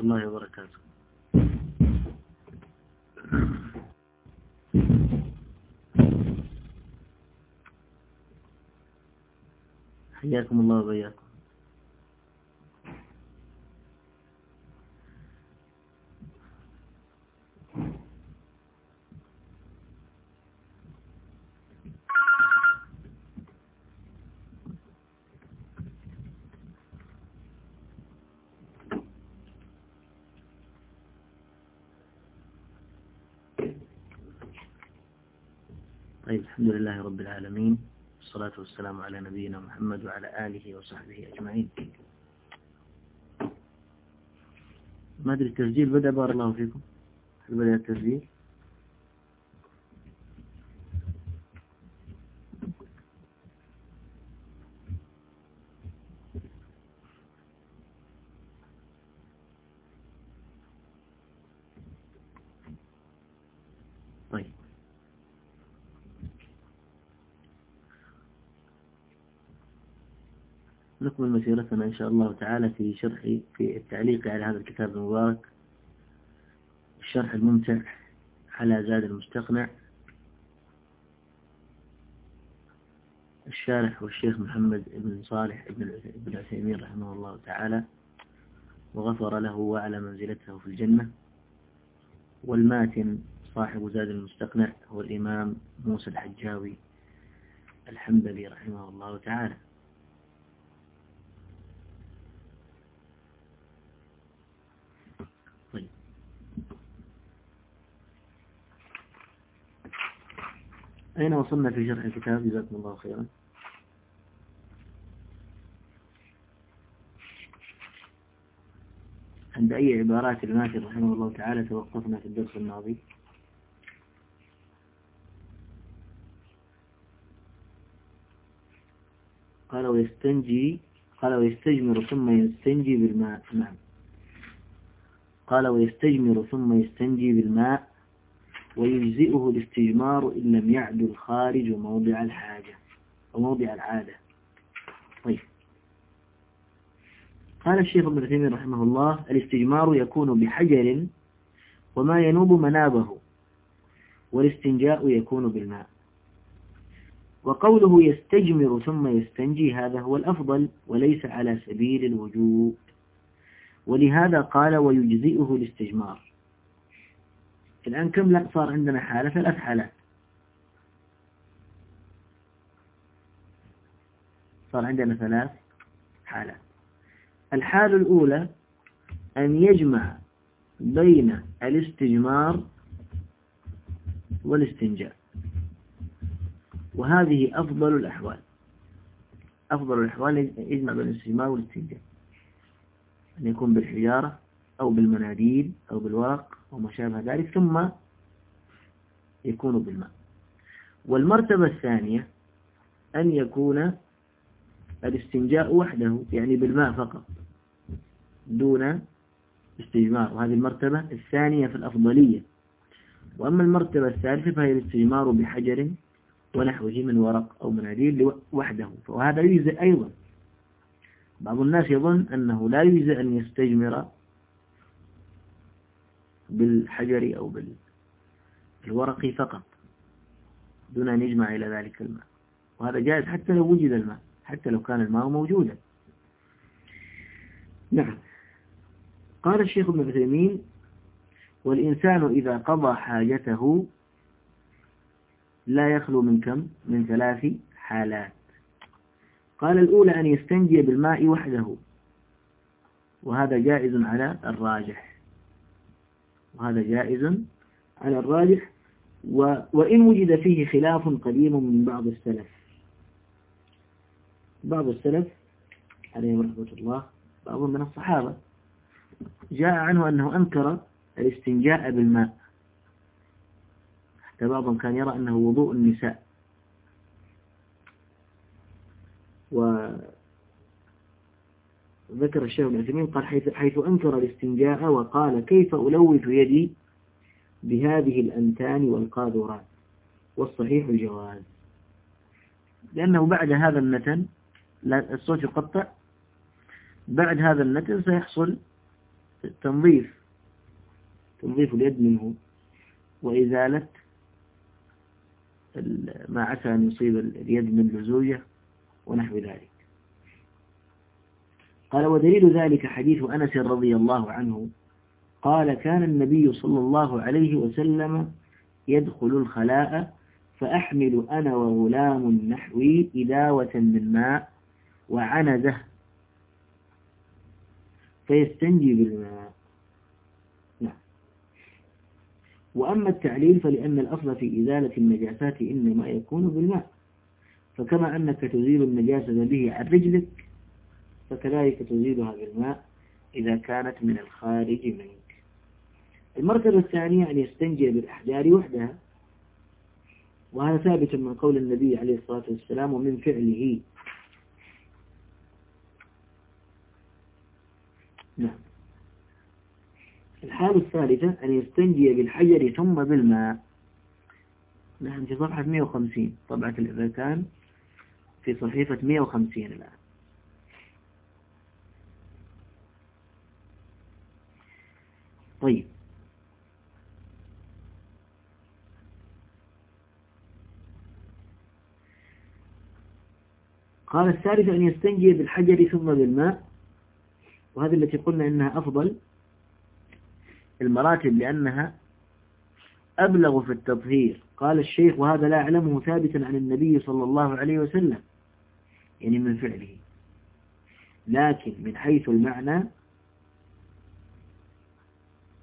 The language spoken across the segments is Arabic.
الله وبركاته. حياكم الله وبياكم طيب الحمد لله رب العالمين والصلاة والسلام على نبينا محمد وعلى آله وصحبه أجمعين. ما أدري التسجيل بدأ بارك الله فيكم. هل بدأ التسجيل طيب نكمل مسيرتنا إن شاء الله تعالى في شرح في التعليق على هذا الكتاب المبارك. الشرح الممتع على زاد المستقنع. الشارح والشيخ محمد بن صالح بن عثيمين رحمه الله تعالى. وغفر له وأعلى منزلته في الجنة. والماتن صاحب زاد المستقنع هو الإمام موسى الحجاوي الحنبلي رحمه الله تعالى طيب أين وصلنا في شرح الكتاب؟ جزاكم الله خيرا. عند أي عبارات الماتن رحمه الله تعالى توقفنا في الدرس الماضي؟ قال ويستنجي قال ويستجمر ثم يستنجي بالماء. نعم. قال ويستجمر ثم يستنجي بالماء. ويجزئه الاستجمار إن لم يعد الخارج موضع الحاجة أو موضع العادة. طيب. قال الشيخ ابن عثيمين رحمه الله الاستجمار يكون بحجر وما ينوب منابه والاستنجاء يكون بالماء. وقوله يستجمر ثم يستنجي هذا هو الأفضل وليس على سبيل الوجوب. ولهذا قال ويجزئه الاستجمار. الآن كم لا صار عندنا حالة؟ ثلاث حالات. صار عندنا ثلاث حالات. الحالة الأولى أن يجمع بين الاستجمار والاستنجاء. وهذه أفضل الأحوال. أفضل الأحوال يجمع بين الاستجمار والاستنجاء. أن يكون بالحجارة أو بالمناديل أو بالورق أو ما شابه ذلك ثم يكون بالماء. والمرتبة الثانية أن يكون الاستنجاء وحده يعني بالماء فقط دون استجمار. وهذه المرتبة الثانية في الأفضلية. وأما المرتبة الثالثة فهي الاستجمار بحجر ونحوه من ورق أو مناديل وحده. وهذا يجزئ أيضا. بعض الناس يظن أنه لا يجزئ أن يستجمر بالحجر أو بالورق فقط دون أن يجمع إلى ذلك الماء. وهذا جائز حتى لو وجد الماء حتى لو كان الماء موجودا. نعم. قال الشيخ ابن عثيمين والإنسان إذا قضى حاجته لا يخلو من كم؟ من ثلاث حالات. قال الأولى أن يستنجي بالماء وحده وهذا جائز على الراجح. وهذا جائز على الراجح. و وإن وجد فيه خلاف قديم من بعض السلف. بعض السلف عليهم رحمة الله بعض من الصحابة. جاء عنه أنه أنكر الاستنجاء بالماء. حتى بعضهم كان يرى أنه وضوء النساء. وذكر الشيخ ابن عثيمين قال حيث, حيث أنكر الاستنجاء وقال كيف ألوث يدي بهذه الأنتان والقاذورات؟ والصحيح الجواز. لأنه بعد هذا النتن الصوت يقطع. بعد هذا النتن سيحصل تنظيف. تنظيف اليد منه. وإزالة ما عسى أن يصيب اليد من لزوجة ونحو ذلك. قال ودليل ذلك حديث أنس رضي الله عنه. قال كان النبي صلى الله عليه وسلم يدخل الخلاء فأحمل أنا وغلام نحوي إداوة من ماء وعنزة فيستنجي بالماء. نعم. وأما التعليل فلأن الأصل في إزالة النجاسات إنما يكون بالماء. فكما أنك تزيل النجاسة به عن رجلك فكذلك تزيلها بالماء إذا كانت من الخارج منك. المرتبة الثانية أن يستنجي بالأحجار وحدها وهذا ثابت من قول النبي عليه الصلاة والسلام ومن فعله. نعم. الحالة الثالثة أن يستنجي بالحجر ثم بالماء. نحن في صفحة 150 طبعة الإذاكان في صحيفة 150 الآن. طيب. قال الثالث أن يستنجي بالحجر ثم بالماء وهذه التي قلنا إنها أفضل المراتب لأنها أبلغ في التطهير. قال الشيخ وهذا لا أعلمه ثابتا عن النبي صلى الله عليه وسلم يعني من فعله. لكن من حيث المعنى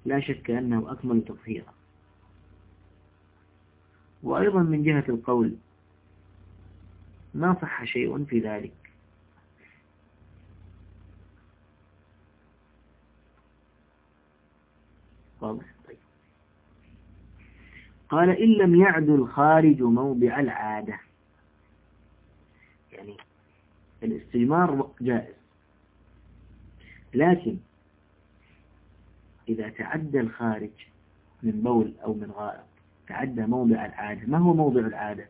لا شك أنه أكمل تطهيرا وأيضا من جهة القول ما صح شيء في ذلك. واضح؟ طيب. قال إن لم يعد الخارج موضع العادة. يعني الاستجمار جائز. لكن إذا تعدى الخارج من بول أو من غائط تعدى موضع العادة. ما هو موضع العادة؟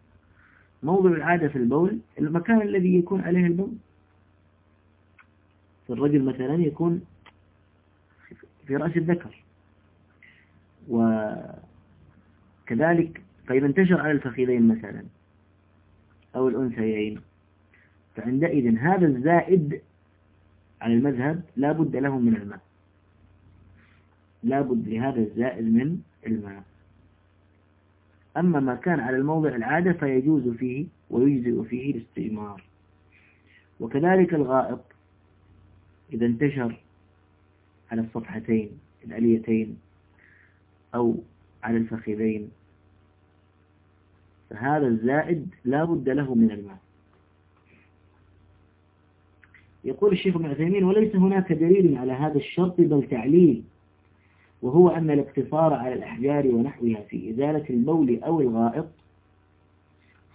موضع العادة في البول المكان الذي يكون عليه البول في الرجل مثلا يكون في رأس الذكر. وكذلك فإذا انتشر على الفخذين مثلا أو الأنثيين فعندئذ هذا الزائد على المذهب لا بد له من الماء. لا بد لهذا الزائد من الماء. أما ما كان على الموضع العادة فيجوز فيه ويجزئ فيه الاستجمار وكذلك الغائط إذا انتشر على الصفحتين الأليتين أو على الفخذين فهذا الزائد لا بد له من الماء. يقول الشيخ ابن عثيمين وليس هناك دليل على هذا الشرط بل تعليل وهو أن الاقتصار على الأحجار ونحوها في إزالة البول أو الغائط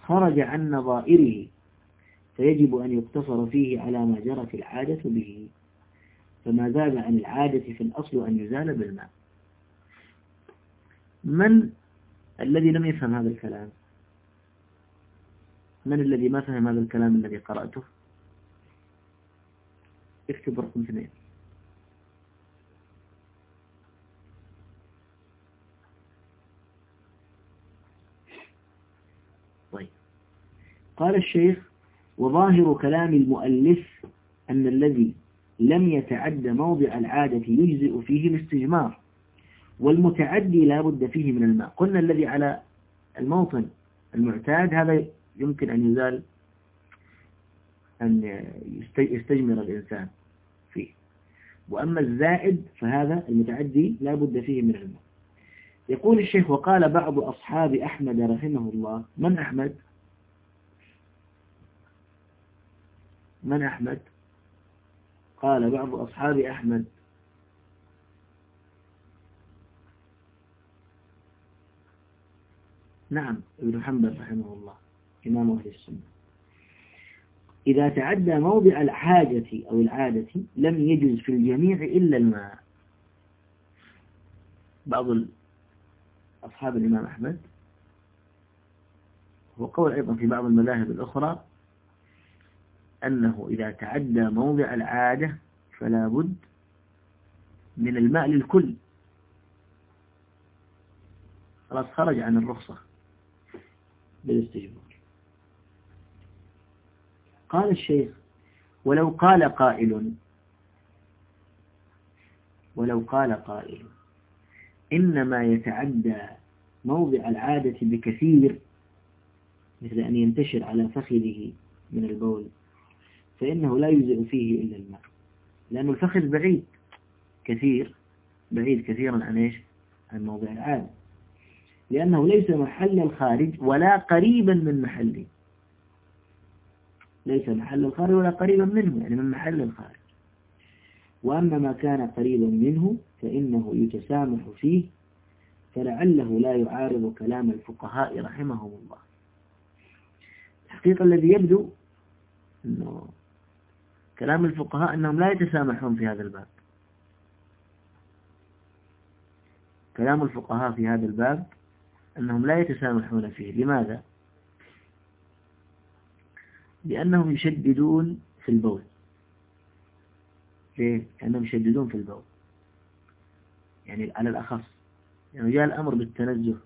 خرج عن نظائره فيجب أن يقتصر فيه على ما جرت العادة به فما زاد عن العادة في الأصل أن يزال بالماء. من الذي لم يفهم هذا الكلام؟ من الذي ما فهم هذا الكلام الذي قرأته؟ اكتب رقم اثنين. قال الشيخ وظاهر كلام المؤلف أن الذي لم يتعد موضع العادة يجزئ فيه الاستجمار والمتعدي لا بد فيه من الماء. قلنا الذي على الموطن المعتاد هذا يمكن أن يزال أن يستجمر الإنسان فيه. وأما الزائد فهذا المتعدي لا بد فيه من الماء. يقول الشيخ وقال بعض أصحاب أحمد رحمه الله من أحمد؟ من أحمد؟ قال بعض أصحاب أحمد. نعم ابن حنبل رحمه الله إمام أهل السنة. إذا تعدى موضع الحاجة أو العادة لم يجوز في الجميع إلا الماء. بعض أصحاب الإمام أحمد وقول أيضا في بعض المذاهب الأخرى أنه إذا تعدى موضع العادة فلا بد من الماء للكل. خلاص خرج عن الرخصة بالاستجمار. قال الشيخ ولو قال قائل ولو قال قائل إنما يتعدى موضع العادة بكثير مثل أن ينتشر على فخذه من البول. فإنه لا يجزئ فيه إلا الماء لأن الفخذ بعيد كثير بعيد كثيرا عن إيش؟ عن موضع العادة لأنه ليس محل الخارج ولا قريبا من محله. ليس محل الخارج ولا قريبا منه يعني من محل الخارج. وأما ما كان قريبا منه فإنه يتسامح فيه فلعله لا يعارض كلام الفقهاء رحمهم الله. الحقيقة الذي يبدو أنه كلام الفقهاء أنهم لا يتسامحون في هذا الباب. كلام الفقهاء في هذا الباب أنهم لا يتسامحون فيه. لماذا؟ لأنهم يشددون في البول. ليه؟ لأنهم يشددون في البول. يعني على الأخص. يعني جاء الأمر بالتنزه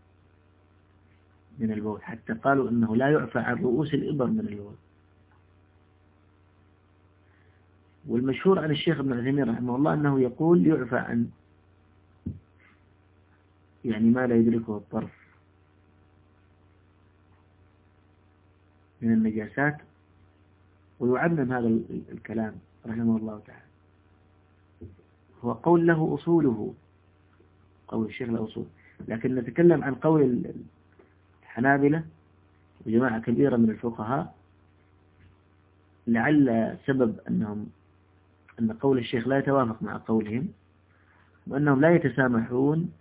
من البول. حتى قالوا أنه لا يعفى عن رؤوس الإبر من البول. والمشهور عن الشيخ ابن عثيمين رحمه الله أنه يقول يعفى عن يعني ما لا يدركه الطرف من النجاسات ويعمم هذا الكلام رحمه الله تعالى. هو قول له أصوله قول الشيخ له أصول. لكن نتكلم عن قول الحنابلة وجماعة كبيرة من الفقهاء لعل سبب أنهم أن قول الشيخ لا يتوافق مع قولهم وأنهم لا يتسامحون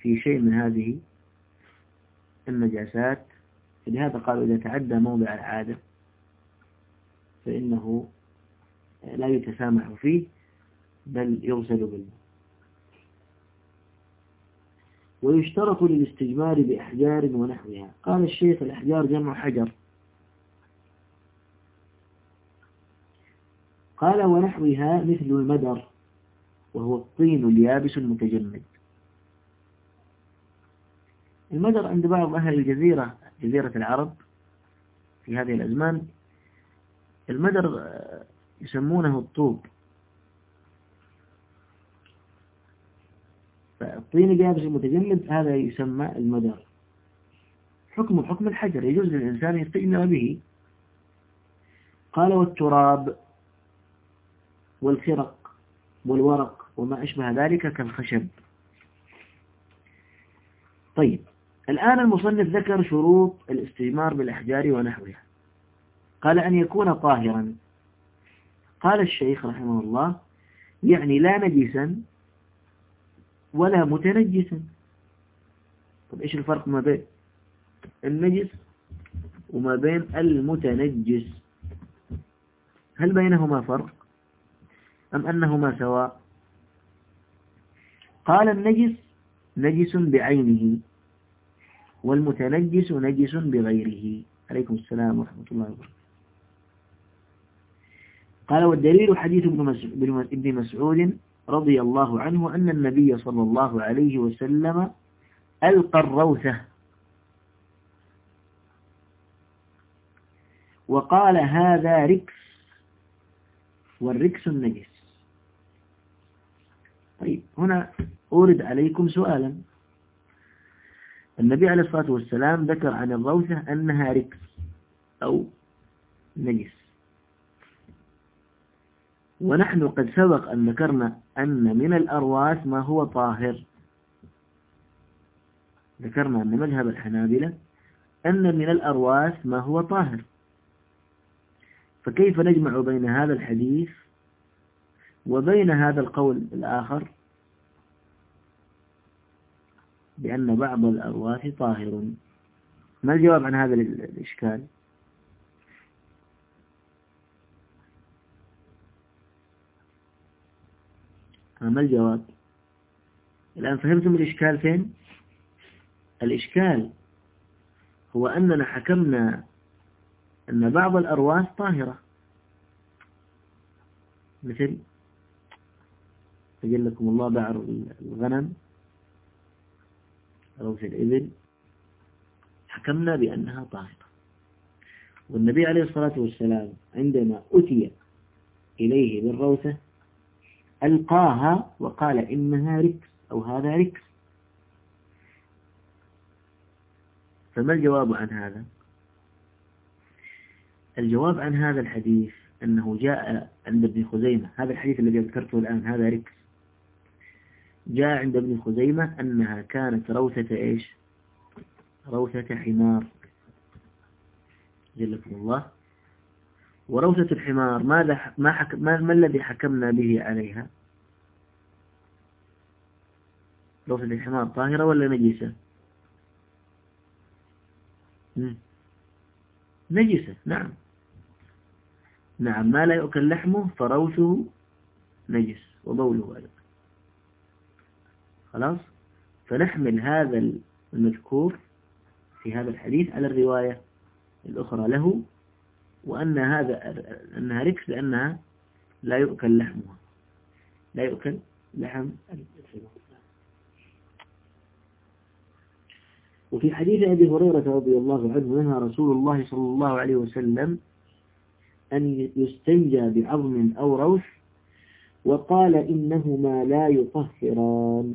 في شيء من هذه النجاسات. لهذا قالوا إذا تعدى موضع العادة فإنه لا يتسامح فيه بل يغسل بالماء. ويشترط للاستجمار بأحجار ونحوها. قال الشيخ الأحجار جمع حجر. قال ونحوها مثل المدر وهو الطين اليابس المتجمد. المدر عند بعض أهل الجزيرة جزيرة العرب في هذه الأزمان المدر يسمونه الطوب. فالطين اليابس المتجمد هذا يسمى المدر. حكم حكم الحجر يجوز للإنسان يستجمر به. قال والتراب والخرق والورق وما أشبه ذلك كالخشب. طيب الآن المصنف ذكر شروط الاستجمار بالأحجار ونحوها. قال أن يكون طاهرا. قال الشيخ رحمه الله يعني لا نجسا ولا متنجسا. طب إيش الفرق ما بين النجس وما بين المتنجس؟ هل بينهما فرق؟ أم أنهما سواء؟ قال النجس نجس بعينه والمتنجس نجس بغيره. عليكم السلام ورحمة الله وبركاته. قال والدليل حديث ابن مسعود رضي الله عنه أن النبي صلى الله عليه وسلم ألقى الروثة. وقال هذا ركس والركس النجس. طيب هنا أورد عليكم سؤالا. النبي عليه الصلاة والسلام ذكر عن الروثة أنها ركس أو نجس. ونحن قد سبق أن ذكرنا أن من الأرواث ما هو طاهر. ذكرنا أن مذهب الحنابلة أن من الأرواث ما هو طاهر. فكيف نجمع بين هذا الحديث؟ وبين هذا القول الآخر بأن بعض الأرواث طاهر. ما الجواب عن هذا الإشكال؟ ما الجواب؟ الآن فهمتم الإشكال فين؟ الإشكال هو أننا حكمنا أن بعض الأرواث طاهرة. مثل أجلكم الله بعر الغنم. في الإبل حكمنا بأنها طاهرة. والنبي عليه الصلاة والسلام عندما أتي إليه بالروثة ألقاها وقال إنها ركس أو هذا ركس. فما الجواب عن هذا؟ الجواب عن هذا الحديث أنه جاء عند ابن خزيمة. هذا الحديث الذي ذكرته الآن هذا ركس. جاء عند ابن خزيمة أنها كانت روثة إيش؟ روثة حمار. جلكم الله. وروثة الحمار ماذا ما, حك ما, الذي حكمنا به عليها؟ روثة الحمار طاهرة ولا نجسة؟ نجسة نعم. نعم ما لا يؤكل لحمه فروثه نجس وبوله أيضا. خلاص؟ فنحمل هذا المذكور في هذا الحديث على الرواية الأخرى له وأن هذا أنها ركس لأنها لا يؤكل لحمها. لا يؤكل لحم وفي حديث أبي هريرة رضي الله عنه نهى رسول الله صلى الله عليه وسلم أن يستنجى بعظم أو روث وقال إنهما لا يطهران.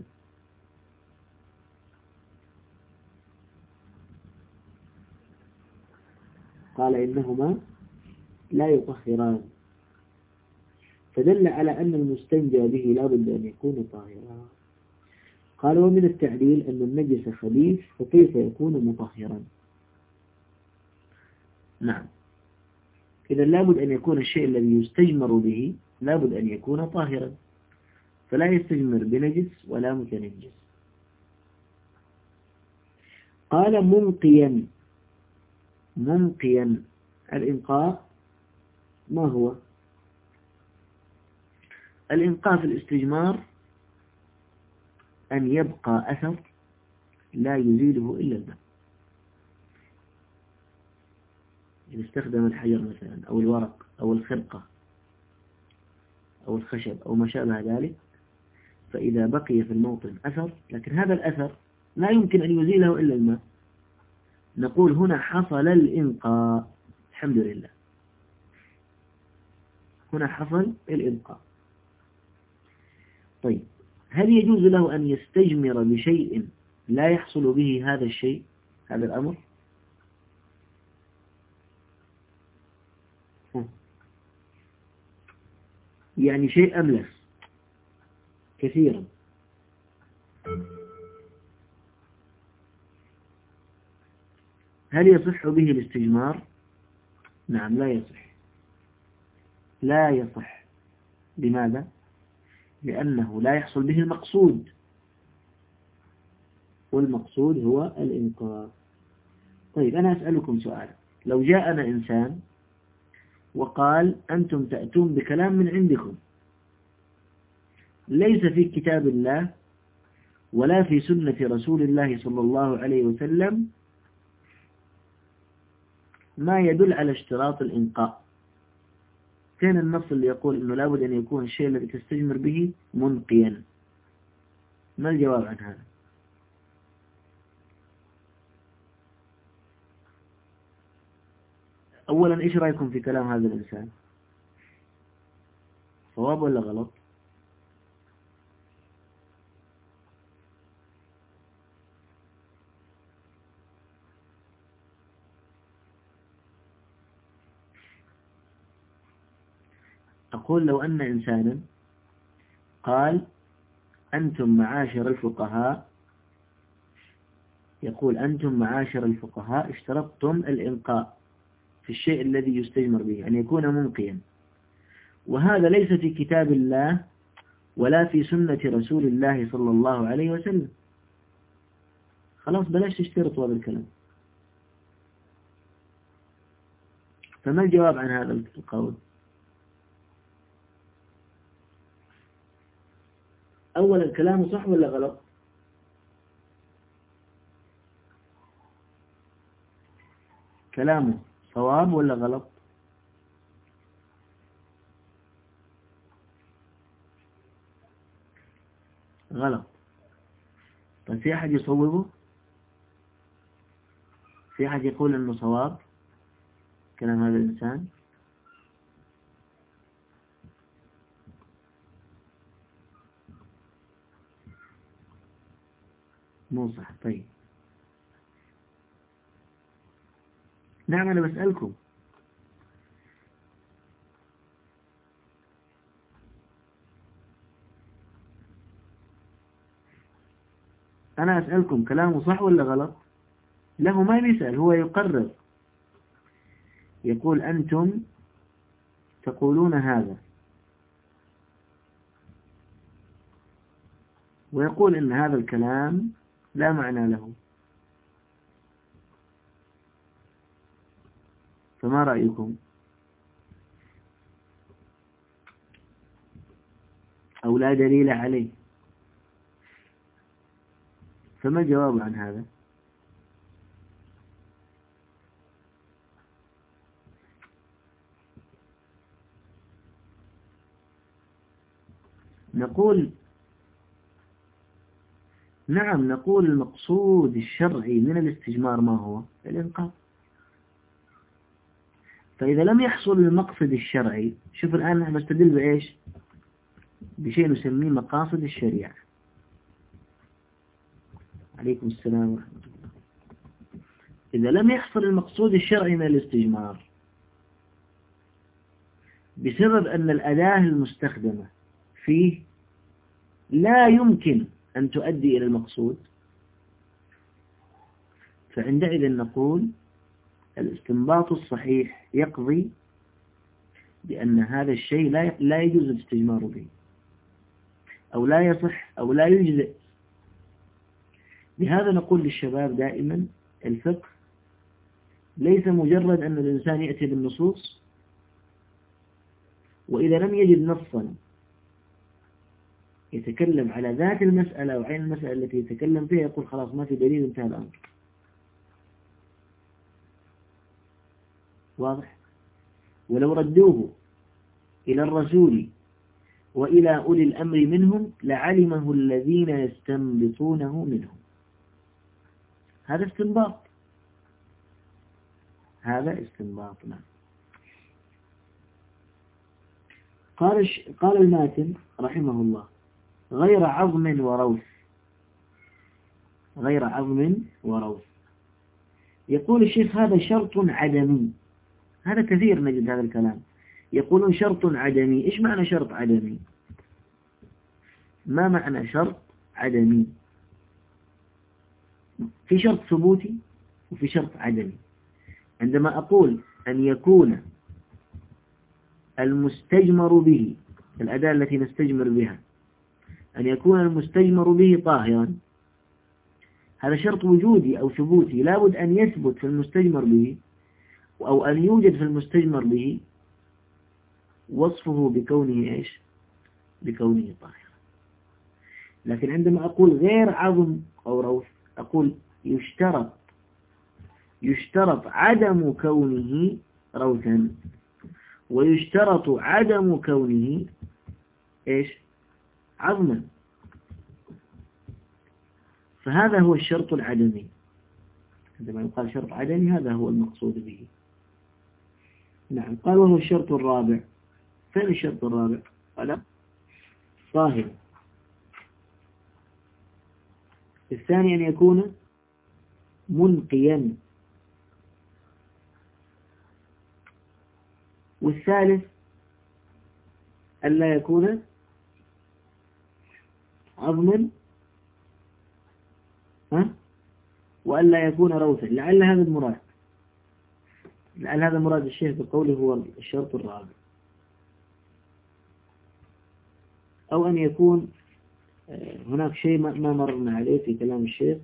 قال إنهما لا يطهران. فدل على أن المستنجى به لا بد أن يكون طاهرا. قال ومن التعليل أن النجس خبيث فكيف يكون مطهرا؟ نعم. إذا لابد أن يكون الشيء الذي يستجمر به لابد أن يكون طاهرا. فلا يستجمر بنجس ولا متنجس. قال منقيا. منقيا الإنقاء ما هو؟ الإنقاء في الاستجمار أن يبقى أثر لا يزيله إلا الماء إذا استخدم الحجر مثلا أو الورق أو الخرقة أو الخشب أو ما شابه ذلك فإذا بقي في الموطن أثر لكن هذا الأثر لا يمكن أن يزيله إلا الماء. نقول هنا حصل الإنقاء. الحمد لله. هنا حصل الإنقاء. طيب هل يجوز له أن يستجمر بشيء لا يحصل به هذا الشيء هذا الأمر؟ يعني شيء أملس كثيرا. هل يصح به الاستجمار نعم لا يصح. لا يصح. لماذا؟ لأنه لا يحصل به المقصود. والمقصود هو الإنقاذ طيب أنا أسألكم سؤال. لو جاءنا إنسان وقال أنتم تأتون بكلام من عندكم. ليس في كتاب الله ولا في سنة رسول الله صلى الله عليه وسلم ما يدل على اشتراط الإنقاء. كان النص اللي يقول أنه لابد أن يكون الشيء الذي تستجمر به منقيا. ما الجواب عن هذا؟ أولا إيش رأيكم في كلام هذا الإنسان؟ صواب ولا غلط؟ أقول لو أن إنسانا قال أنتم معاشر الفقهاء يقول أنتم معاشر الفقهاء اشترطتم الإنقاء في الشيء الذي يستجمر به أن يكون منقيا. وهذا ليس في كتاب الله ولا في سنة رسول الله صلى الله عليه وسلم. خلاص بلاش تشترط هذا الكلام. فما الجواب عن هذا القول؟ أولا كلامه صح ولا غلط؟ كلامه صواب ولا غلط؟ غلط. طيب في أحد يصوبه؟ في أحد يقول أنه صواب كلام هذا الإنسان؟ مو صح طيب. نعم أنا بسألكم. أنا أسألكم كلامه صح ولا غلط؟ له ما بيسأل هو يقرر. يقول أنتم تقولون هذا. ويقول إن هذا الكلام لا معنى له. فما رأيكم؟ أو لا دليل عليه. فما الجواب عن هذا؟ نقول نعم نقول المقصود الشرعي من الاستجمار ما هو؟ الإنقاذ. فإذا لم يحصل المقصد الشرعي شوف الآن نحن نستدل بإيش؟ بشيء نسميه مقاصد الشريعة. عليكم السلام ورحمة الله. إذا لم يحصل المقصود الشرعي من الاستجمار بسبب أن الأداة المستخدمة فيه لا يمكن أن تؤدي إلى المقصود. فعندئذ نقول الاستنباط الصحيح يقضي بأن هذا الشيء لا لا يجوز الاستجمار به أو لا يصح أو لا يجزئ. لهذا نقول للشباب دائما الفقه ليس مجرد أن الإنسان يأتي بالنصوص وإذا لم يجد نصا يتكلم على ذات المسألة وعين المسألة التي يتكلم فيها يقول خلاص ما في دليل انتهى الأمر. واضح؟ ولو ردوه إلى الرسول وإلى أولي الأمر منهم لعلمه الذين يستنبطونه منهم. هذا استنباط. هذا استنباط نعم. قال قال الماتن رحمه الله غير عظم وروث. غير عظم وروث. يقول الشيخ هذا شرط عدمي. هذا كثير نجد هذا الكلام. يقولون شرط عدمي. إيش معنى شرط عدمي؟ ما معنى شرط عدمي؟ في شرط ثبوتي وفي شرط عدمي. عندما أقول أن يكون المستجمر به الأداة التي نستجمر بها أن يكون المستجمر به طاهرا. هذا شرط وجودي أو ثبوتي. لابد أن يثبت في المستجمر به أو أن يوجد في المستجمر به وصفه بكونه إيش؟ بكونه طاهرا. لكن عندما أقول غير عظم أو روث أقول يشترط يشترط عدم كونه روثا. ويشترط عدم كونه إيش؟ عظما. فهذا هو الشرط العدمي. عندما يقال شرط عدمي هذا هو المقصود به. نعم قال وهو الشرط الرابع. فين الشرط الرابع؟ قال ظاهر الثاني أن يكون منقيا. والثالث ألا يكون عظما ها؟ وألا يكون روثا. لعل هذا المراد. لعل هذا مراد الشيخ بقوله هو الشرط الرابع. أو أن يكون آه، هناك شيء ما مرنا عليه في كلام الشيخ.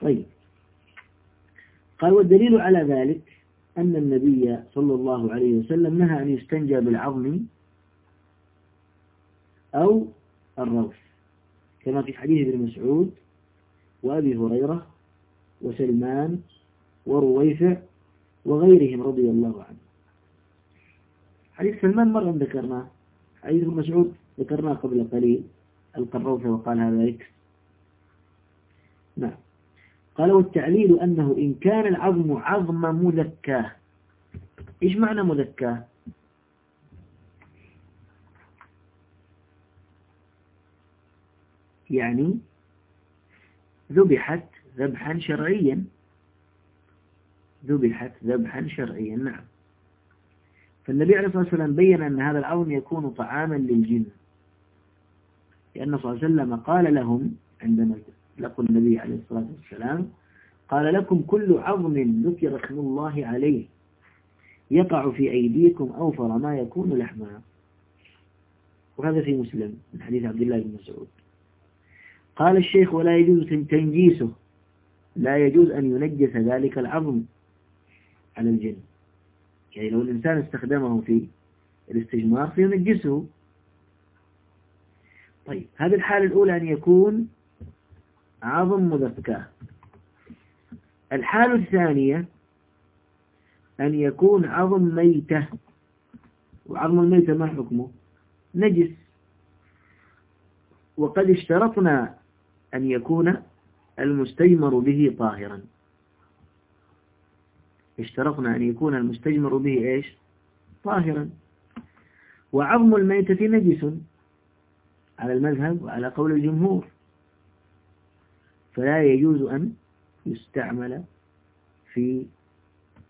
طيب. قال والدليل على ذلك أن النبي صلى الله عليه وسلم نهى أن يستنجى بالعظم أو الروث كما في حديث ابن مسعود وأبي هريرة وسلمان ورويفع وغيرهم رضي الله عنه حديث سلمان مرة ذكرناه. حديث ابن مسعود ذكرناه قبل قليل. القروفة وقال هذا ركس نعم. قال والتعليل أنه إن كان العظم عظم مذكاه. إيش معنى مذكاه؟ يعني ذبحت ذبحا شرعيا. ذبحت ذبحا شرعيا نعم. فالنبي عليه الصلاة والسلام بين أن هذا العظم يكون طعاما للجن. لأن صلى الله عليه وسلم قال لهم عندما لقوا النبي عليه الصلاة والسلام قال لكم كل عظم ذكر اسم الله عليه يقع في أيديكم أوفر ما يكون لحمها وهذا في مسلم من حديث عبد الله بن مسعود. قال الشيخ ولا يجوز تنجيسه. لا يجوز أن ينجس ذلك العظم على الجن. يعني لو الإنسان استخدمه في الاستجمار فينجسه. طيب هذه الحالة الأولى أن يكون عظم مذكى الحالة الثانية أن يكون عظم ميتة. وعظم الميتة ما حكمه؟ نجس. وقد اشترطنا أن يكون المستجمر به طاهرا. اشترطنا أن يكون المستجمر به إيش؟ طاهرا. وعظم الميتة نجس على المذهب وعلى قول الجمهور. فلا يجوز أن يستعمل في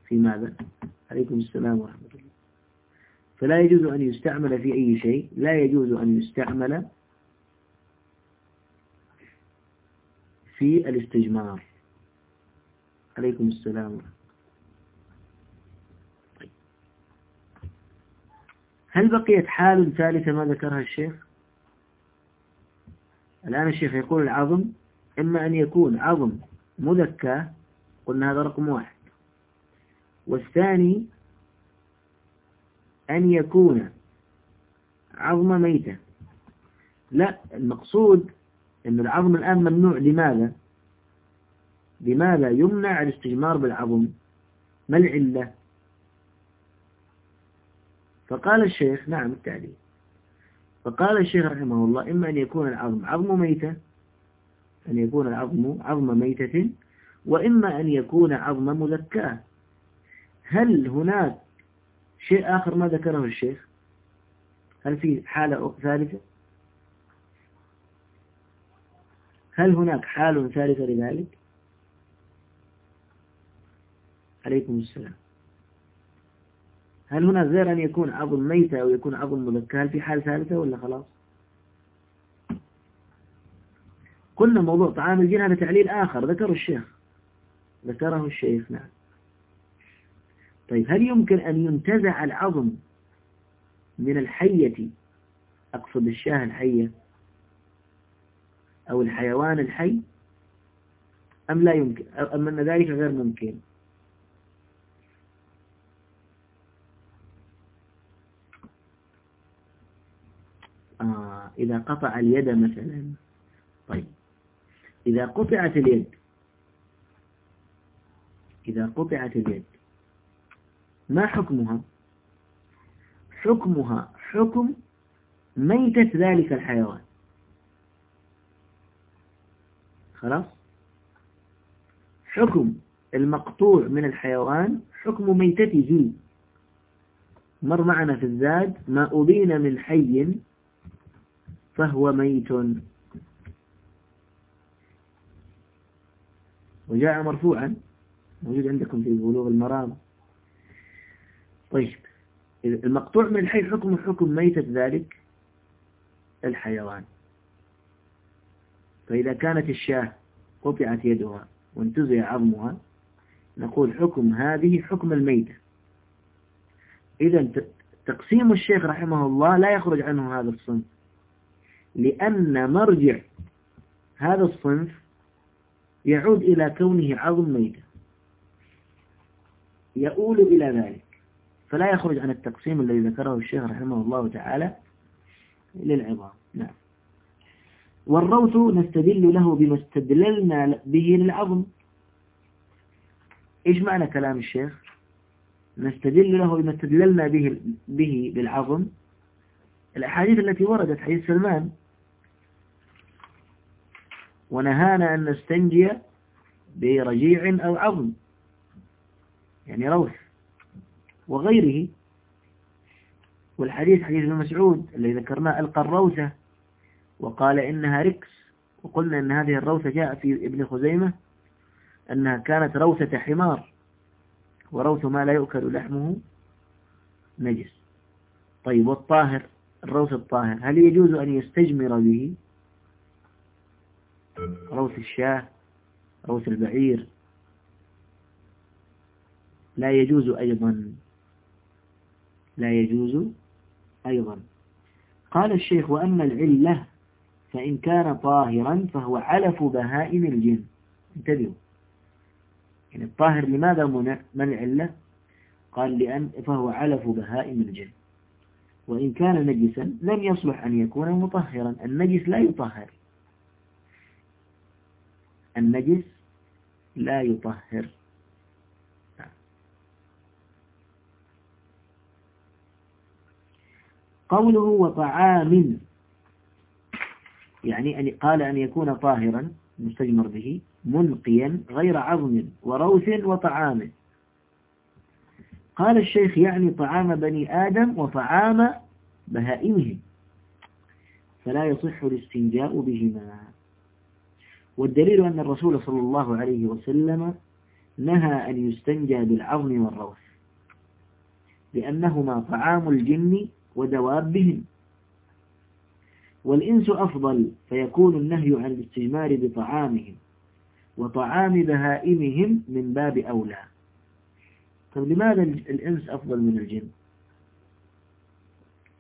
في ماذا؟ عليكم السلام ورحمة الله. فلا يجوز أن يستعمل في أي شيء. لا يجوز أن يستعمل في الاستجمار. عليكم السلام. هل بقيت حال ثالثة ما ذكرها الشيخ؟ الآن الشيخ يقول العظم إما أن يكون عظم مذكى قلنا هذا رقم واحد. والثاني أن يكون عظم ميتة. لا المقصود أن العظم الآن ممنوع. لماذا؟ لماذا يمنع الاستجمار بالعظم؟ ما العلة؟ فقال الشيخ نعم التعليم فقال الشيخ رحمه الله إما أن يكون العظم عظم ميتة أن يكون العظم عظم ميتة وإما أن يكون عظم مذكاة هل هناك شيء آخر ما ذكره الشيخ؟ هل في حالة ثالثة؟ هل هناك حال ثالثة لذلك؟ عليكم السلام. هل هنا غير أن يكون عظم ميتة أو يكون عظم مذكى هل في حال ثالثة ولا خلاص؟ قلنا موضوع طعام الجن هذا تعليل آخر ذكره الشيخ. ذكره الشيخ نعم. طيب هل يمكن أن ينتزع العظم من الحية؟ أقصد الشاة الحية. أو الحيوان الحي أم لا يمكن أم أن ذلك غير ممكن؟ آه إذا قطع اليد مثلا. طيب. إذا قطعت اليد إذا قطعت اليد ما حكمها؟ حكمها حكم ميتة ذلك الحيوان. خلاص؟ حكم المقطوع من الحيوان حكم ميتته. مر معنا في الزاد ما أبين من حي فهو ميت. وجاء مرفوعا. موجود عندكم في بلوغ المرام. طيب المقطوع من الحي حكم حكم ميتة ذلك؟ الحيوان. فإذا كانت الشاة قطعت يدها وانتزع عظمها نقول حكم هذه حكم الميتة إذا تقسيم الشيخ رحمه الله لا يخرج عنه هذا الصنف لأن مرجع هذا الصنف يعود إلى كونه عظم ميتة يؤول إلى ذلك. فلا يخرج عن التقسيم الذي ذكره الشيخ رحمه الله تعالى للعظام. نعم. والروث نستدل له بما استدللنا به للعظم. إيش معنى كلام الشيخ؟ نستدل له بما استدللنا به, به للعظم الأحاديث التي وردت حديث سلمان. ونهانا أن نستنجي برجيع أو عظم. يعني روث. وغيره. والحديث حديث ابن مسعود الذي ذكرناه ألقى الروثة. وقال إنها ركس. وقلنا أن هذه الروثة جاء في ابن خزيمة أنها كانت روثة حمار وروث ما لا يؤكل لحمه نجس. طيب والطاهر الروث الطاهر هل يجوز أن يستجمر به؟ روث الشاه روث البعير. لا يجوز أيضا. لا يجوز أيضا. قال الشيخ وأما العلة فإن كان طاهرا فهو علف بهائم الجن. انتبهوا. يعني الطاهر لماذا منع من العلة قال لأن فهو علف بهائم الجن. وإن كان نجسا لم يصلح أن يكون مطهرا. النجس لا يطهر. النجس لا يطهر. قوله وطعام. يعني أن قال أن يكون طاهرا مستجمر به منقيا غير عظم وروث وطعام. قال الشيخ يعني طعام بني آدم وطعام بهائمهم فلا يصح الاستنجاء بهما. والدليل أن الرسول صلى الله عليه وسلم نهى أن يستنجى بالعظم والروث لأنهما طعام الجن ودوابهم. والإنس أفضل فيكون النهي عن الاستجمار بطعامهم وطعام بهائمهم من باب أولى. طب لماذا الإنس أفضل من الجن؟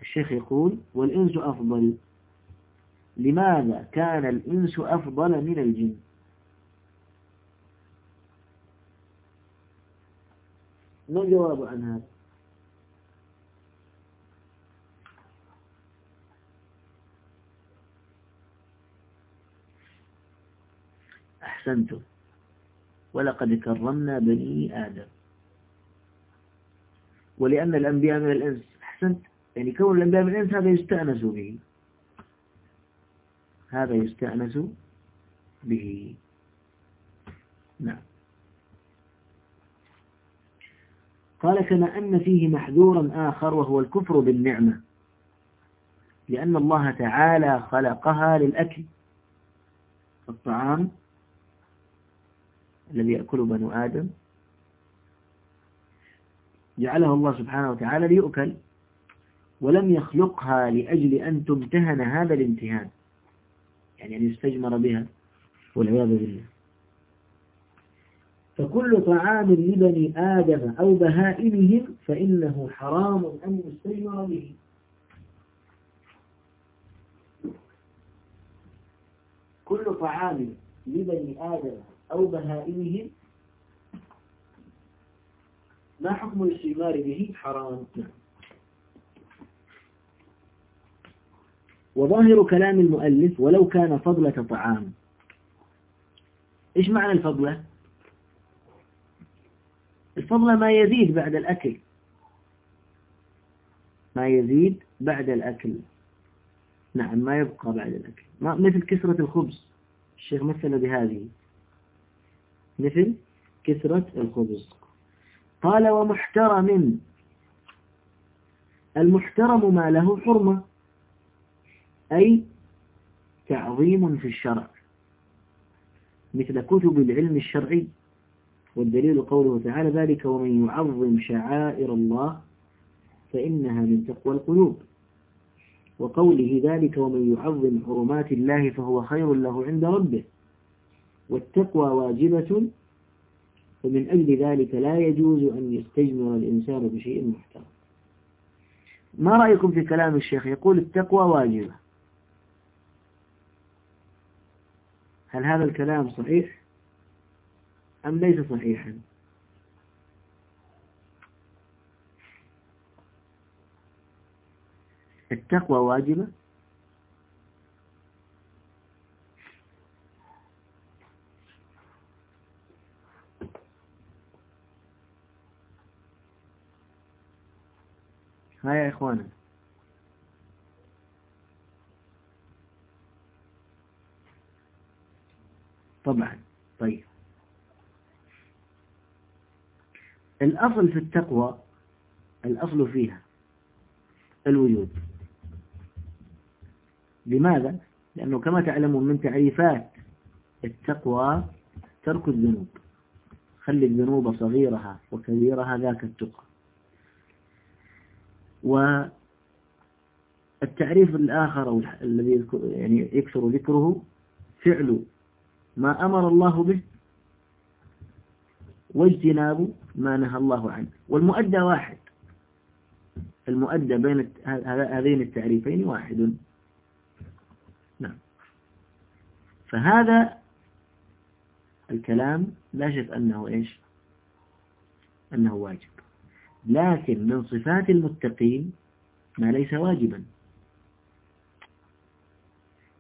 الشيخ يقول والإنس أفضل. لماذا كان الإنس أفضل من الجن؟ ما الجواب عن هذا؟ أحسنتم. ولقد كرمنا بني آدم. ولأن الأنبياء من الإنس أحسنت؟ يعني كون الأنبياء من الإنس هذا يستأنس به. هذا يستأنس به. نعم. قال كما أن فيه محذورا آخر وهو الكفر بالنعمة. لأن الله تعالى خلقها للأكل الطعام الذي يأكل بنو آدم. جعله الله سبحانه وتعالى ليؤكل ولم يخلقها لأجل أن تمتهن هذا الامتهان. يعني أن يستجمر بها والعياذ بالله. فكل طعام لبني آدم أو بهائمهم فإنه حرام أن يستجمر به. كل طعام لبني آدم أو بهائمهم ما حكم الاستجمار به؟ حرام. وظاهر كلام المؤلف ولو كان فضلة طعام. إيش معنى الفضلة؟ الفضلة ما يزيد بعد الأكل. ما يزيد بعد الأكل. نعم ما يبقى بعد الأكل. ما مثل كسرة الخبز. الشيخ مثل بهذه. مثل كسرة الخبز. قال ومحترم. المحترم ما له حرمة أي تعظيم في الشرع. مثل كتب العلم الشرعي والدليل قوله تعالى ذلك ومن يعظم شعائر الله فإنها من تقوى القلوب وقوله ذلك ومن يعظم حرمات الله فهو خير له عند ربه والتقوى واجبة فمن أجل ذلك لا يجوز أن يستجمر الإنسان بشيء محترم. ما رأيكم في كلام الشيخ؟ يقول التقوى واجبة. هل هذا الكلام صحيح؟ أم ليس صحيحا؟ التقوى واجبة؟ هيا يا إخوانا طبعا طيب. الأصل في التقوى الأصل فيها الوجود. لماذا؟ لأنه كما تعلمون من تعريفات التقوى ترك الذنوب. خلي الذنوب صغيرها وكبيرها ذاك التقوى والتعريف الآخر أو الذي يعني يكثر ذكره فعل ما أمر الله به واجتناب ما نهى الله عنه. والمؤدى واحد. المؤدى بين هذين التعريفين واحد. نعم. فهذا الكلام لا شك أنه إيش؟ أنه واجب. لكن من صفات المتقين ما ليس واجبا.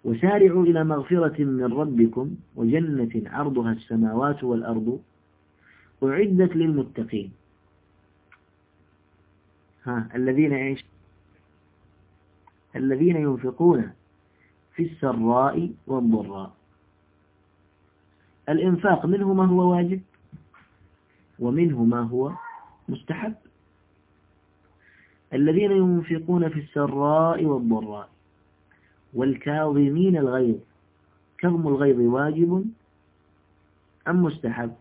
وسارعوا إلى مغفرة من ربكم وجنة عرضها السماوات والأرض أعدت للمتقين. ها الذين إيش؟ الذين ينفقون في السراء والضراء. الإنفاق منه ما هو واجب ومنه ما هو مستحب. الذين ينفقون في السراء والضراء والكاظمين الغيظ. كظم الغيظ واجب أم مستحب؟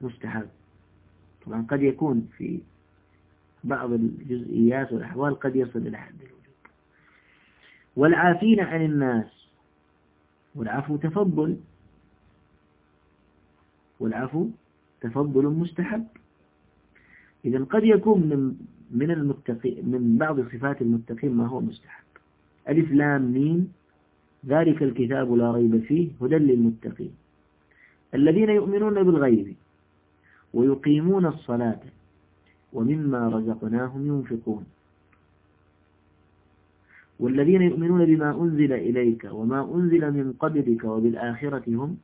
مستحب. طبعا قد يكون في بعض الجزئيات والأحوال قد يصل إلى حد الوجوب والعافين عن الناس. والعفو تفضل. والعفو تفضل مستحب إذا قد يكون من من المتقين من بعض صفات المتقين ما هو مستحب. ألف لام ميم ذلك الكتاب لا ريب فيه هدى للمتقين. الذين يؤمنون بالغيب ويقيمون الصلاة ومما رزقناهم ينفقون. والذين يؤمنون بما أنزل إليك وما أنزل من قبلك وبالآخرة هم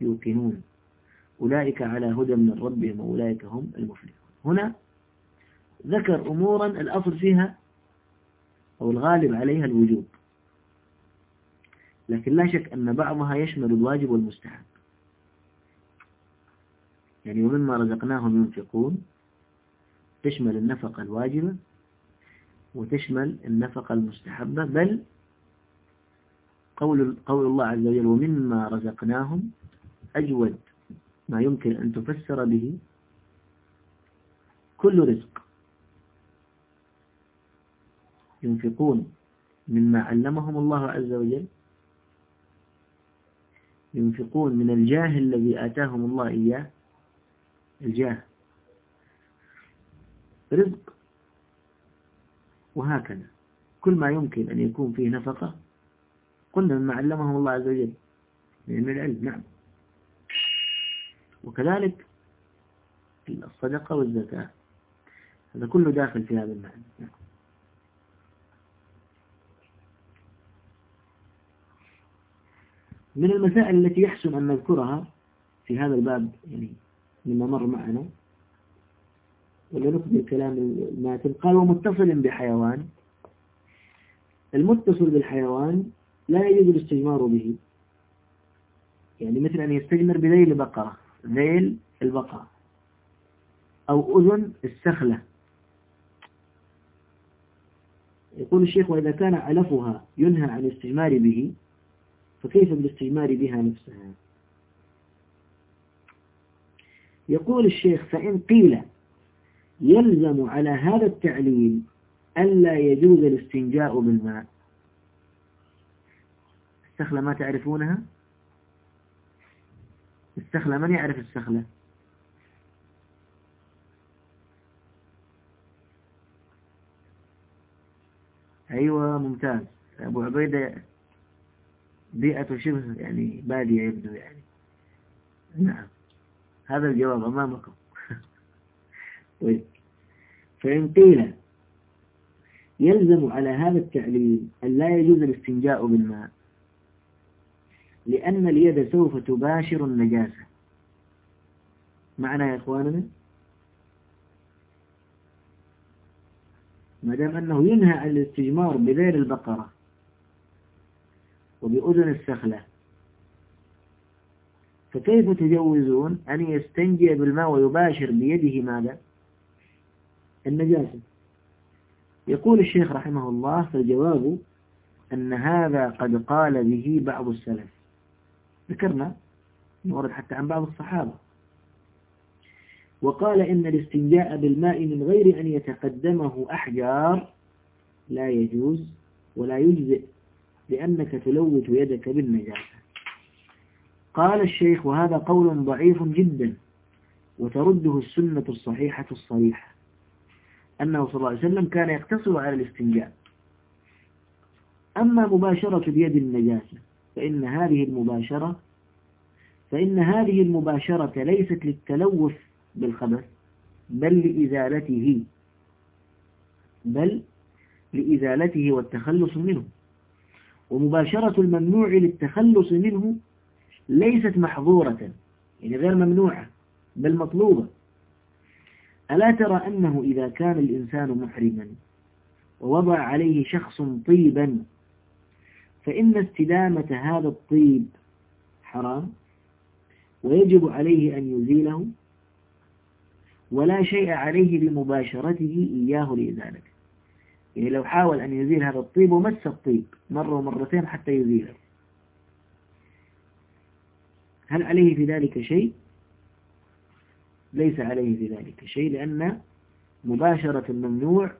يوقنون. أولئك على هدى من ربهم وأولئك هم المفلحون. هنا ذكر أمورا الأصل فيها أو الغالب عليها الوجوب. لكن لا شك أن بعضها يشمل الواجب والمستحب. يعني ومما رزقناهم ينفقون تشمل النفقة الواجبة وتشمل النفقة المستحبة بل قول قول الله عز وجل ومما رزقناهم أجود ما يمكن أن تفسر به كل رزق. ينفقون مما علمهم الله عز وجل. ينفقون من الجاه الذي آتاهم الله إياه. الجاه. رزق. وهكذا. كل ما يمكن أن يكون فيه نفقة. قلنا مما علمهم الله عز وجل. من العلم. نعم. وكذلك الصدقة والزكاة. هذا كله داخل في هذا المعنى. من المسائل التي يحسن أن نذكرها في هذا الباب يعني مما مر معنا ولا نكمل كلام الماتن قال ومتصل بحيوان. المتصل بالحيوان لا يجوز الاستجمار به. يعني مثل أن يستجمر بذيل بقرة. ذيل البقرة أو أذن السخلة. يقول الشيخ وإذا كان علفها ينهى عن الاستجمار به فكيف بالاستجمار بها نفسها؟ يقول الشيخ فإن قيل يلزم على هذا التعليل ألا يجوز الاستنجاء بالماء. السخلة ما تعرفونها؟ السخلة من يعرف السخلة؟ أيوة ممتاز. أبو عبيدة بيئة شبه يعني بادية يبدو يعني. نعم. هذا الجواب أمامكم. طيب. فإن قيل يلزم على هذا التعليل أن لا يجوز الاستنجاء بالماء. لأن اليد سوف تباشر النجاسة. معنا يا إخواننا؟ ما دام أنه ينهى الاستجمار بغير البقرة وبأذن السخلة فكيف تجوزون أن يستنجي بالماء ويباشر بيده ماذا؟ النجاسة. يقول الشيخ رحمه الله فالجواب أن هذا قد قال به بعض السلف. ذكرنا ورد حتى عن بعض الصحابة. وقال إن الاستنجاء بالماء من غير أن يتقدمه أحجار لا يجوز ولا يجزئ لأنك تلوث يدك بالنجاسة. قال الشيخ وهذا قول ضعيف جدا وترده السنة الصحيحة الصريحة أنه صلى الله عليه وسلم كان يقتصر على الاستنجاء. أما مباشرة بيد النجاسة فإن هذه المباشرة فإن هذه المباشرة ليست للتلوث بالخبث بل لإزالته بل لإزالته والتخلص منه. ومباشرة الممنوع للتخلص منه ليست محظورة يعني غير ممنوعة بل مطلوبة. ألا ترى أنه إذا كان الإنسان محرما ووضع عليه شخص طيبا فإن استدامة هذا الطيب حرام ويجب عليه أن يزيله ولا شيء عليه بمباشرته إياه لإزالته يعني لو حاول أن يزيل هذا الطيب ومس الطيب مرة ومرتين حتى يزيله. هل عليه في ذلك شيء؟ ليس عليه في ذلك شيء لأن مباشرة الممنوع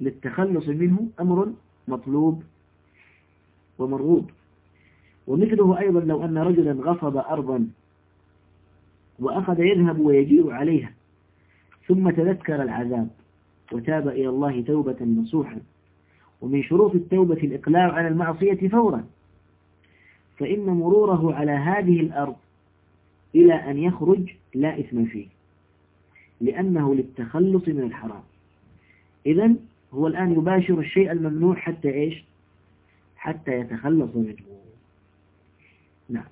للتخلص منه أمر مطلوب ومرغوب. ومثله أيضا لو أن رجلا غصب أرضا وأخذ يذهب ويجيء عليها ثم تذكر العذاب وتاب إلى الله توبة نصوحا ومن شروط التوبة الإقلاع عن المعصية فورا. فإن مروره على هذه الأرض إلى أن يخرج لا إثم فيه لأنه للتخلص من الحرام. إذا هو الآن يباشر الشيء الممنوع حتى إيش؟ حتى يتخلص منه نعم.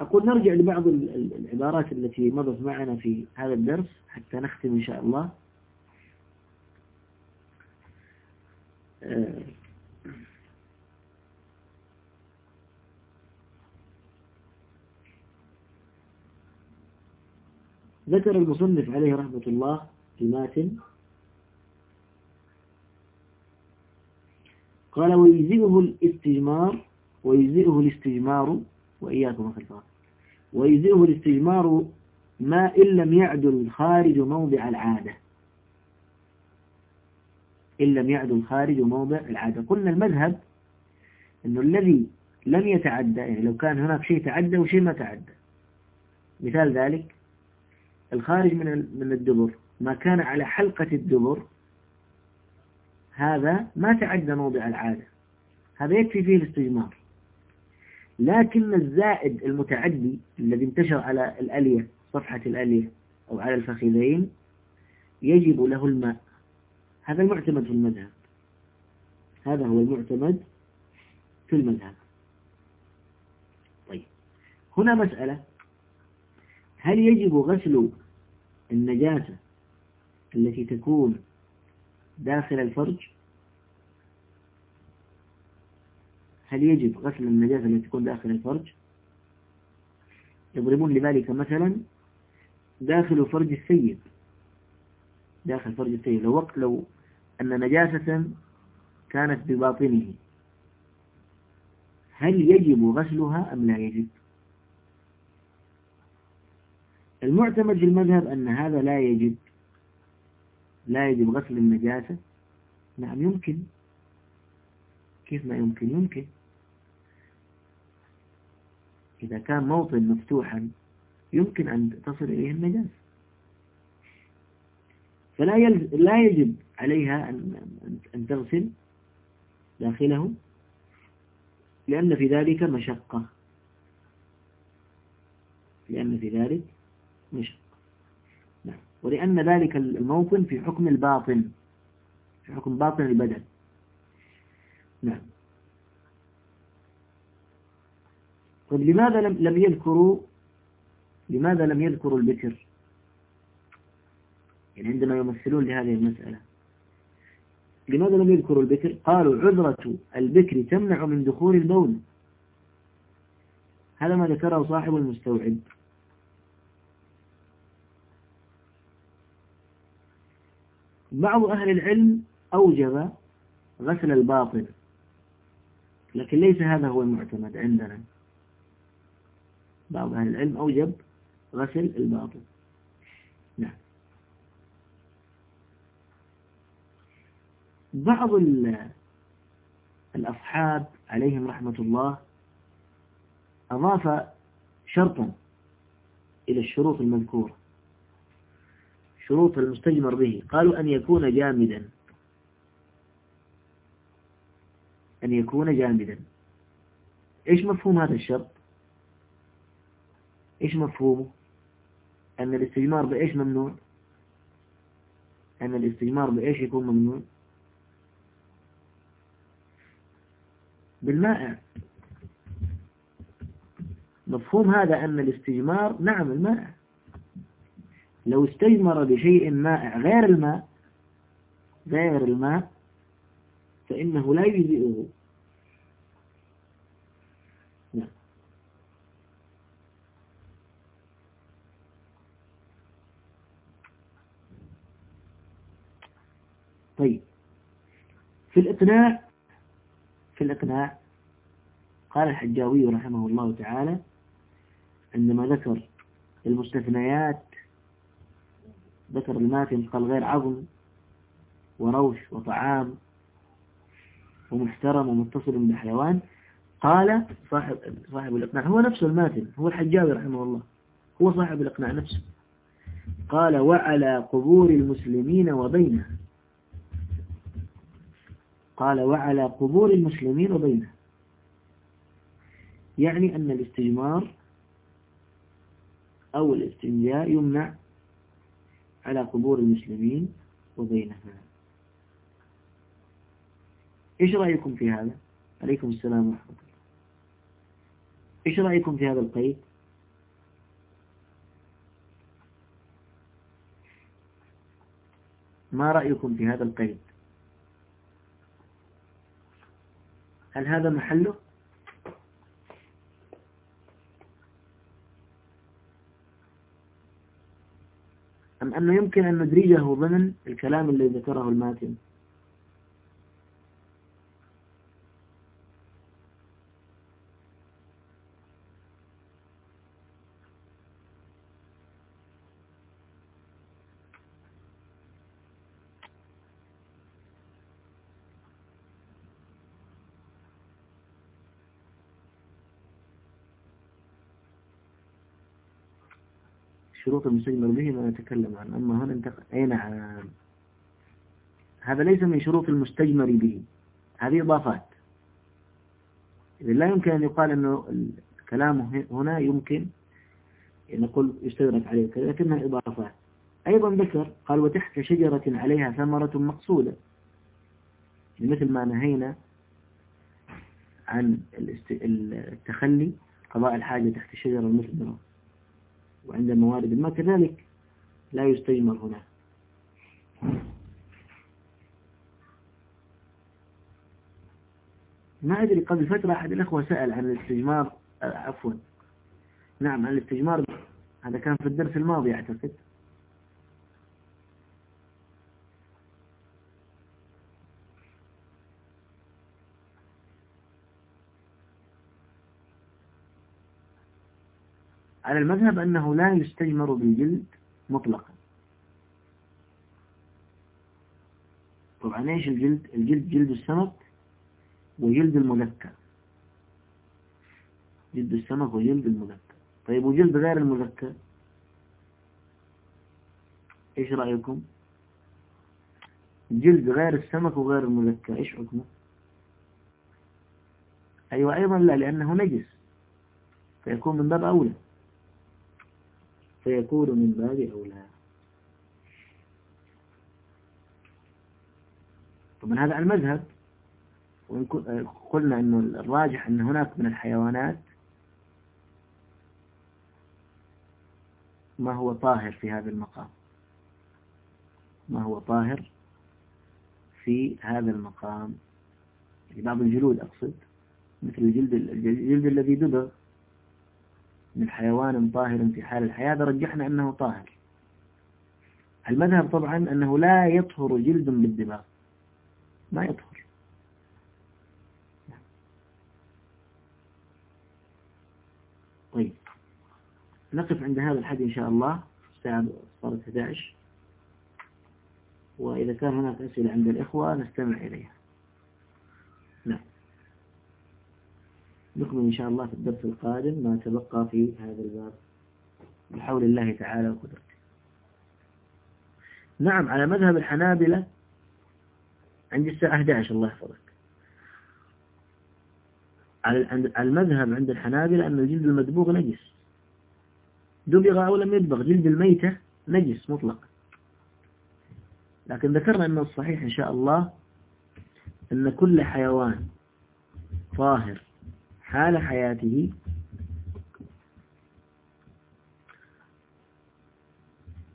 أقول نرجع لبعض العبارات التي مضت معنا في هذا الدرس حتى نختم إن شاء الله. آه، ذكر المصنف عليه رحمة الله في ماتن قال ويجزئه الاستجمار ويجزئه الاستجمار وإياكم خلفها ويجزئه الاستجمار ما إن لم يعدل خارج موضع العادة. إن لم يعدل خارج موضع العادة. قلنا المذهب أنه الذي لم يتعدى يعني لو كان هناك شيء تعدى وشيء ما تعدى. مثال ذلك الخارج من من الدبر. ما كان على حلقة الدبر هذا ما تعدى موضع العادة. هذا يكفي فيه الاستجمار. لكن الزائد المتعدي الذي انتشر على الألية صفحة الألية أو على الفخذين يجب له الماء. هذا المعتمد في المذهب. هذا هو المعتمد في المذهب. طيب. هنا مسألة. هل يجب غسل النجاسة التي تكون داخل الفرج. هل يجب غسل النجاسة التي تكون داخل الفرج؟ يضربون لذلك مثلا داخل فرج السيد. داخل فرج السيد. لو وقت لو أن نجاسة كانت بباطنه هل يجب غسلها أم لا يجب؟ المعتمد في المذهب أن هذا لا يجب. لا يجب غسل النجاسة؟ نعم يمكن. كيف ما يمكن؟ يمكن. إذا كان موطن مفتوحا يمكن أن تصل إليه النجاسة. فلا لا يجب عليها أن أن تغسل داخله لأن في ذلك مشقة. لأن في ذلك مشقة. نعم. ولأن ذلك الموطن في حكم الباطن في حكم باطن البدن. نعم. طيب لماذا لم لم يذكروا لماذا لم يذكروا البكر؟ يعني عندما يمثلون لهذه المسألة. لماذا لم يذكروا البكر؟ قالوا عذرة البكر تمنع من دخول البول. هذا ما ذكره صاحب المستوعب. بعض أهل العلم أوجب غسل الباطن لكن ليس هذا هو المعتمد عندنا. بعض أهل العلم أوجب غسل الباطن. نعم. بعض الأصحاب عليهم رحمة الله أضاف شرطا إلى الشروط المذكورة. شروط المستجمر به. قالوا أن يكون جامدا. أن يكون جامدا. إيش مفهوم هذا الشرط؟ إيش مفهومه أن الاستجمار بإيش ممنوع؟ أن الاستجمار بإيش يكون ممنوع؟ بالمائع مفهوم هذا أن الاستجمار نعم المائع لو استجمر بشيء مائع غير الماء غير الماء فإنه لا يجزئه. نعم. طيب. في الإقناع في الإقناع قال الحجاوي رحمه الله تعالى عندما ذكر المستثنيات ذكر الماتن قال غير عظم وروش وطعام ومحترم ومتصل بحيوان قال صاحب صاحب الإقناع هو نفسه الماتن هو الحجاوي رحمه الله هو صاحب الإقناع نفسه. قال وعلى قبور المسلمين وبينها قال وعلى قبور المسلمين وبينها يعني أن الاستجمار أو الاستنجاء يمنع على قبور المسلمين وبينها إيش رأيكم في هذا؟ عليكم السلام ورحمة الله. إيش رأيكم في هذا القيد؟ ما رأيكم في هذا القيد؟ هل هذا محله؟ أم أنه يمكن أن ندرجه ضمن الكلام الذي ذكره الماتن؟ شروط المستجمر به ما نتكلم عنه. أما هنا انتقل أي نعم هذا ليس من شروط المستجمر به. هذه إضافات. إذا لا يمكن أن يقال أنه الكلام هنا يمكن نقول يستدرك عليه كذا لكنها إضافات. أيضا ذكر قال وتحت شجرة عليها ثمرة مقصودة مثل ما نهينا عن التخلي قضاء الحاجة تحت الشجرة المثمرة وعند موارد الماء كذلك لا يستجمر هنا ما أدري قبل فترة أحد الأخوة سأل عن الاستجمار عفوا. نعم عن الاستجمار هذا كان في الدرس الماضي أعتقد. على المذهب أنه لا يستجمر بالجلد مطلقا. طبعا إيش الجلد؟ الجلد جلد السمك وجلد المذكر. جلد السمك وجلد المذكر. طيب وجلد غير المذكر؟ إيش رأيكم؟ جلد غير السمك وغير المذكر إيش حكمه؟ أيوه أيضا لا لأنه نجس فيكون من باب أولى. فيكون من باب أولى. طبعا هذا المذهب وإن قلنا أنه الراجح أن هناك من الحيوانات ما هو طاهر في هذا المقام. ما هو طاهر في هذا المقام. بعض الجلود أقصد مثل الجلد, الجلد الذي دبغ. من حيوان طاهر في حال الحياة رجحنا أنه طاهر. المذهب طبعا أنه لا يطهر جلد بالدباغ ما يطهر. طيب. نقف عند هذا الحد إن شاء الله الساعة صارت 11 وإذا كان هناك أسئلة عند الإخوة نستمع إليها نعم نكمل إن شاء الله في الدرس القادم ما تبقى في هذا الباب. بحول الله تعالى وقدرته. نعم على مذهب الحنابلة عند الساعة 11 الله يحفظك. على المذهب عند الحنابلة أن الجلد المدبوغ نجس. دبغ أو لم يدبغ جلد الميتة نجس مطلق لكن ذكرنا أن الصحيح إن شاء الله أن كل حيوان طاهر حال حياته.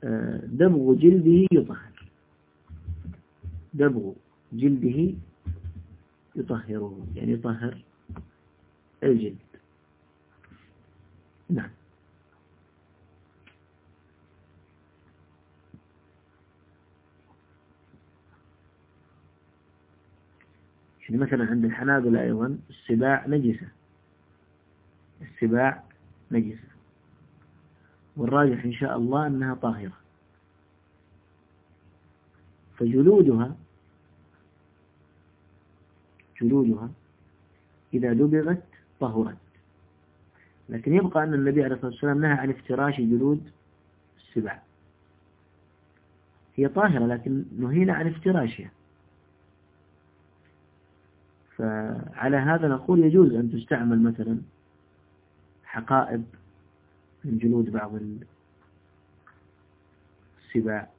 آه، دبغ جلده يطهر. دبغ جلده يطهره يعني يطهر الجلد. نعم. يعني مثلا عند الحنابلة أيضا السباع نجسة. السباع نجسة والراجح إن شاء الله أنها طاهرة. فجلودها جلودها إذا دبغت طهرت. لكن يبقى أن النبي عليه الصلاة والسلام نهى عن افتراش جلود السبع. هي طاهرة لكن نهينا عن افتراشها. فعلى هذا نقول يجوز أن تستعمل مثلا حقائب من جلود بعض السباع.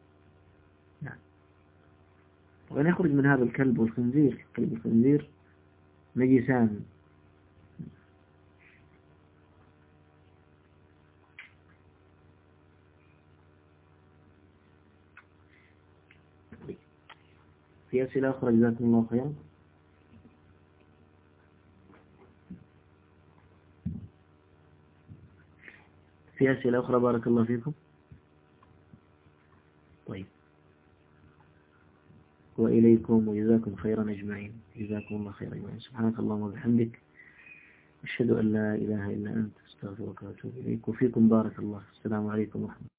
نعم. وأن يخرج من هذا الكلب والخنزير كلب الخنزير نجسان. في أسئلة أخرى جزاكم الله خيرا. في أسئلة أخرى بارك الله فيكم. طيب. وإليكم وجزاكم خيرا أجمعين. جزاكم الله خيرا أجمعين. سبحانك اللهم وبحمدك. أشهد أن لا إله إلا أنت أستغفرك وأتوب إليك. وفيكم بارك الله. السلام عليكم ورحمة الله.